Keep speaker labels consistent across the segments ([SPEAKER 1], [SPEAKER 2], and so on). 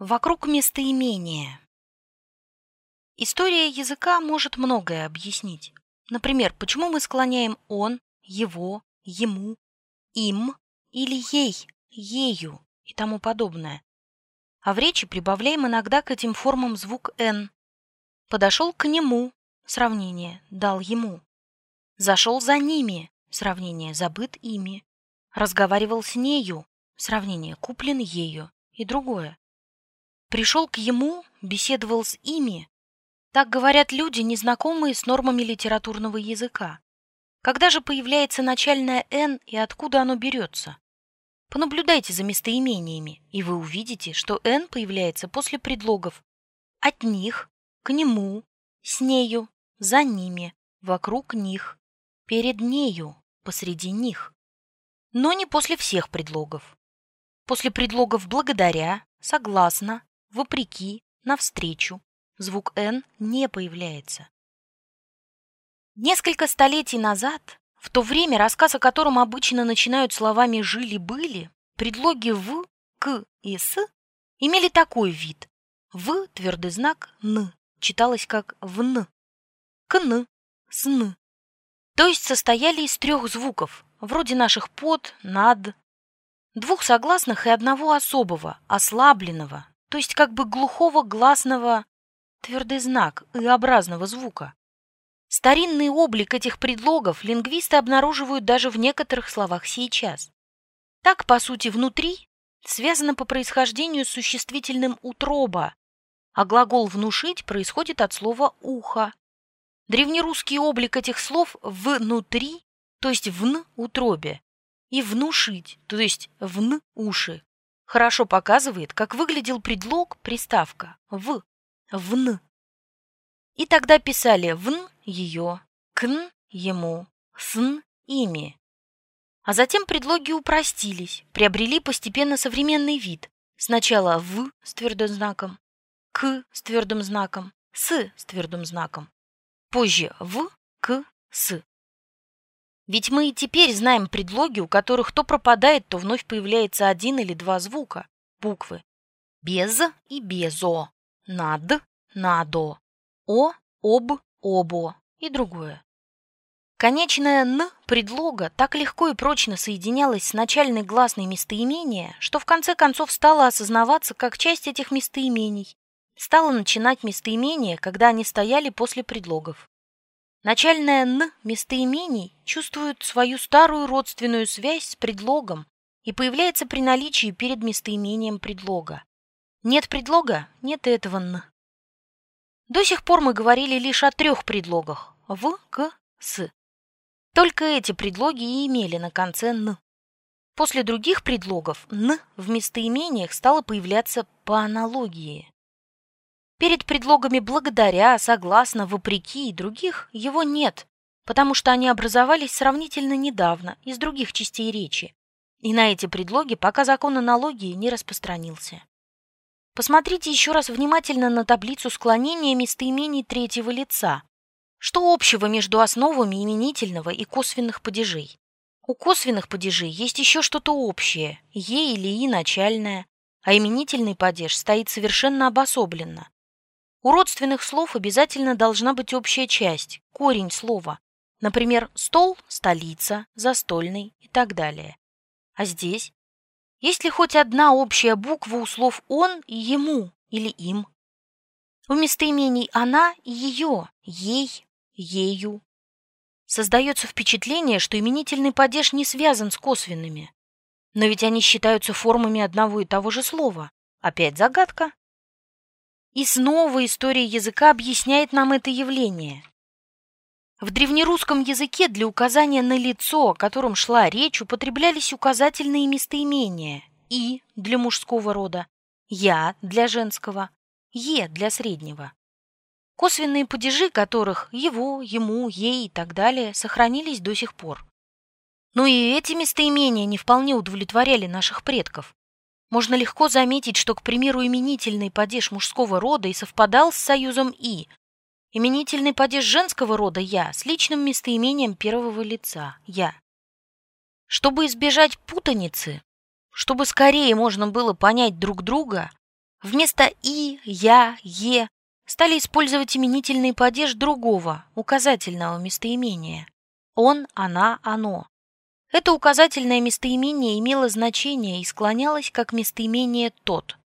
[SPEAKER 1] Вокруг местоимения. История языка может многое объяснить. Например, почему мы склоняем он, его, ему, им или ей, ею и тому подобное. А в речи прибавляем иногда к этим формам звук «н». Подошел к нему, сравнение, дал ему. Зашел за ними, сравнение, забыт ими. Разговаривал с нею, сравнение, куплен ею и другое. Пришел к ему, беседовал с ими. Так говорят люди, незнакомые с нормами литературного языка. Когда же появляется начальное «н» и откуда оно берется? Понаблюдайте за местоимениями, и вы увидите, что «н» появляется после предлогов «от них», «к нему», «с нею», «за ними», «вокруг них», «перед нею», «посреди них». Но не после всех предлогов. После предлогов «благодаря», «согласно», вопреки, навстречу. Звук «н» не появляется. Несколько столетий назад, в то время, рассказ о котором обычно начинают словами «жили-были», предлоги «в», «к» и «с» имели такой вид. «В» твердый знак «н» читалось как «вн», «кн», «сн». То есть состояли из трех звуков, вроде наших «под», «над», двух согласных и одного особого, ослабленного, то есть как бы глухого гласного твердый знак и-образного звука. Старинный облик этих предлогов лингвисты обнаруживают даже в некоторых словах сейчас. Так, по сути, внутри связано по происхождению с существительным «утроба», а глагол «внушить» происходит от слова «ухо». Древнерусский облик этих слов «внутри», то есть «вн» утробе, и «внушить», то есть «вн» уши хорошо показывает, как выглядел предлог приставка «в», «вн». И тогда писали «вн» — ее, «кн» — ему, «сн» — ими. А затем предлоги упростились, приобрели постепенно современный вид. Сначала «в» с твердым знаком, «к» с твердым знаком, «с» с твердым знаком. Позже «в», «к», «с». Ведь мы и теперь знаем предлоги, у которых то пропадает, то вновь появляется один или два звука, буквы. Без и безо, над, надо, о, об, обо и другое. Конечное «н» предлога так легко и прочно соединялось с начальной гласной местоимения, что в конце концов стало осознаваться как часть этих местоимений, стало начинать местоимения, когда они стояли после предлогов. Начальное «н» местоимений чувствует свою старую родственную связь с предлогом и появляется при наличии перед местоимением предлога. Нет предлога – нет этого «н». До сих пор мы говорили лишь о трех предлогах – «в», «к», «с». Только эти предлоги и имели на конце «н». После других предлогов «н» в местоимениях стало появляться по аналогии. Перед предлогами «благодаря», «согласно», «вопреки» и других его нет, потому что они образовались сравнительно недавно из других частей речи, и на эти предлоги пока закон аналогии не распространился. Посмотрите еще раз внимательно на таблицу склонения местоимений третьего лица. Что общего между основами именительного и косвенных падежей? У косвенных падежей есть еще что-то общее, «е» или «и» начальное, а именительный падеж стоит совершенно обособленно. У родственных слов обязательно должна быть общая часть, корень слова. Например, стол – столица, застольный и так далее. А здесь? Есть ли хоть одна общая буква у слов «он» и «ему» или «им»? У местоимений «она» и «ее», «ей», «ею». Создается впечатление, что именительный падеж не связан с косвенными. Но ведь они считаются формами одного и того же слова. Опять загадка. И снова история языка объясняет нам это явление. В древнерусском языке для указания на лицо, о котором шла речь, употреблялись указательные местоимения «и» для мужского рода, «я» для женского, «е» для среднего. Косвенные падежи которых «его», «ему», «ей» и так далее сохранились до сих пор. Но и эти местоимения не вполне удовлетворяли наших предков. Можно легко заметить, что, к примеру, именительный падеж мужского рода и совпадал с союзом «и», именительный падеж женского рода «я» с личным местоимением первого лица «я». Чтобы избежать путаницы, чтобы скорее можно было понять друг друга, Вместо «и», «я», «е» стали использовать именительный падеж другого, указательного местоимения. Он, она, оно. Это указательное местоимение имело значение и склонялось как местоимение «тот».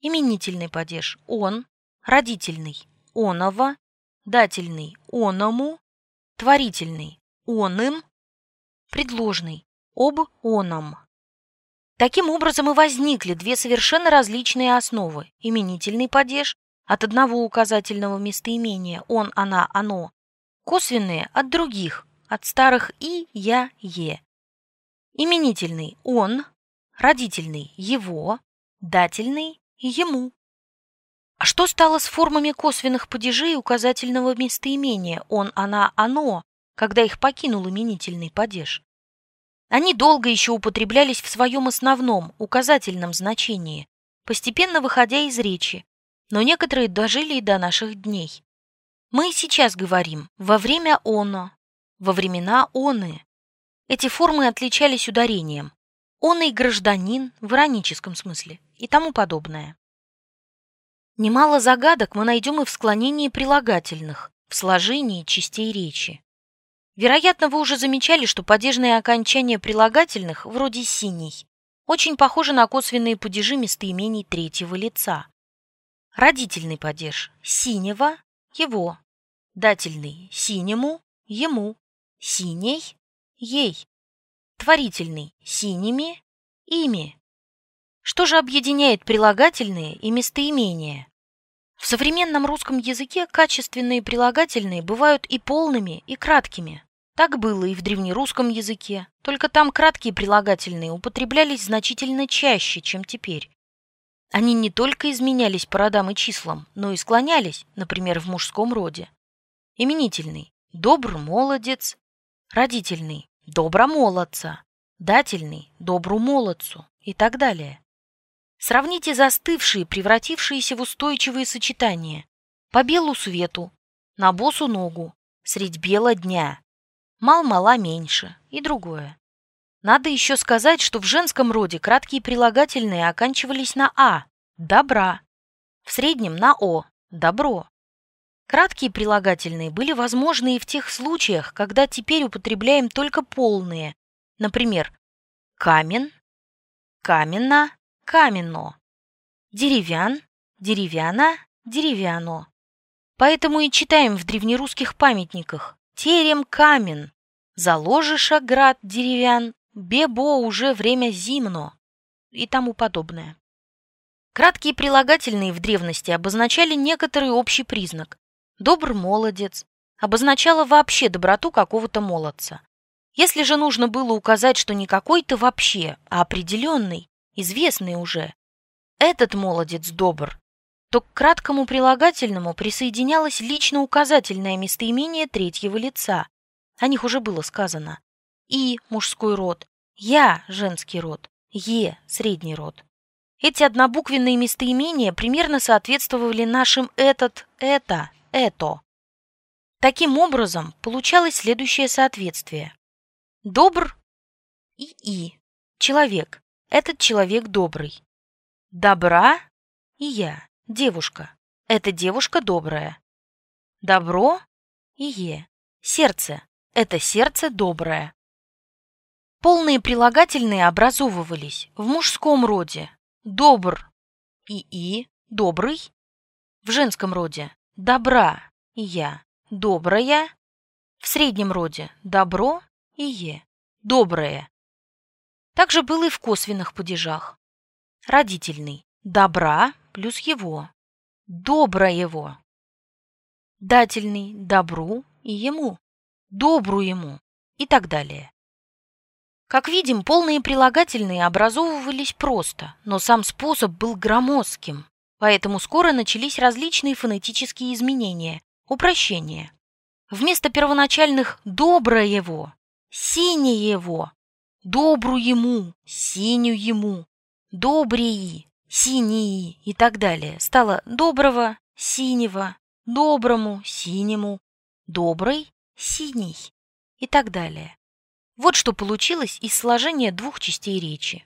[SPEAKER 1] Именительный падеж «он», родительный «оново», дательный «оному», творительный «оным», предложный «об оном». Таким образом и возникли две совершенно различные основы – именительный падеж от одного указательного местоимения «он», «она», «оно», косвенные от других, от старых «и», «я», «е». Именительный «он», родительный «его», дательный «ему». А что стало с формами косвенных падежей указательного местоимения «он», «она», «оно», когда их покинул именительный падеж? Они долго еще употреблялись в своем основном, указательном значении, постепенно выходя из речи, но некоторые дожили и до наших дней. Мы сейчас говорим «во время оно», «во времена оны». Эти формы отличались ударением. Он и гражданин в ироническом смысле и тому подобное. Немало загадок мы найдем и в склонении прилагательных, в сложении частей речи. Вероятно, вы уже замечали, что падежные окончания прилагательных, вроде «синий», очень похожи на косвенные падежи местоимений третьего лица. Родительный падеж – синего – его, дательный – синему – ему, синей – ей, творительный – синими – ими. Что же объединяет прилагательные и местоимения? В современном русском языке качественные прилагательные бывают и полными, и краткими. Так было и в древнерусском языке, только там краткие прилагательные употреблялись значительно чаще, чем теперь. Они не только изменялись по родам и числам, но и склонялись, например, в мужском роде. Именительный – добр молодец, родительный – добромолодца, дательный – добру молодцу и так далее. Сравните застывшие, превратившиеся в устойчивые сочетания. По белу свету, на босу ногу, средь бела дня, мал-мала меньше и другое. Надо еще сказать, что в женском роде краткие прилагательные оканчивались на «а» – «добра», в среднем на «о» – «добро». Краткие прилагательные были возможны и в тех случаях, когда теперь употребляем только полные, например, камен, каменно, каменно, деревян, деревяна, деревяно. Поэтому и читаем в древнерусских памятниках терем камен, заложиша град деревян, бебо уже время зимно и тому подобное. Краткие прилагательные в древности обозначали некоторый общий признак. Добр молодец обозначало вообще доброту какого-то молодца. Если же нужно было указать, что не какой-то вообще, а определенный, известный уже, этот молодец добр, то к краткому прилагательному присоединялось лично указательное местоимение третьего лица. О них уже было сказано. И – мужской род, я – женский род, е – средний род. Эти однобуквенные местоимения примерно соответствовали нашим «этот», «это», «это». Таким образом, получалось следующее соответствие. Добр и «и» – человек, этот человек добрый. Добра и я девушка. Это девушка добрая. Добро и е. Сердце. Это сердце доброе. Полные прилагательные образовывались в мужском роде. Добр и и, добрый. В женском роде добра и я, добрая. В среднем роде добро и е, доброе. Также было и в косвенных падежах. Родительный добра плюс его, добро его. Дательный добру и ему, добру ему и так далее. Как видим, полные прилагательные образовывались просто, но сам способ был громоздким, поэтому скоро начались различные фонетические изменения, упрощения. Вместо первоначальных «добро его», «сине его», «добру ему», «синю ему», «добрии», синие и так далее, стало доброго, синего, доброму, синему, добрый, синий и так далее. Вот что получилось из сложения двух частей речи.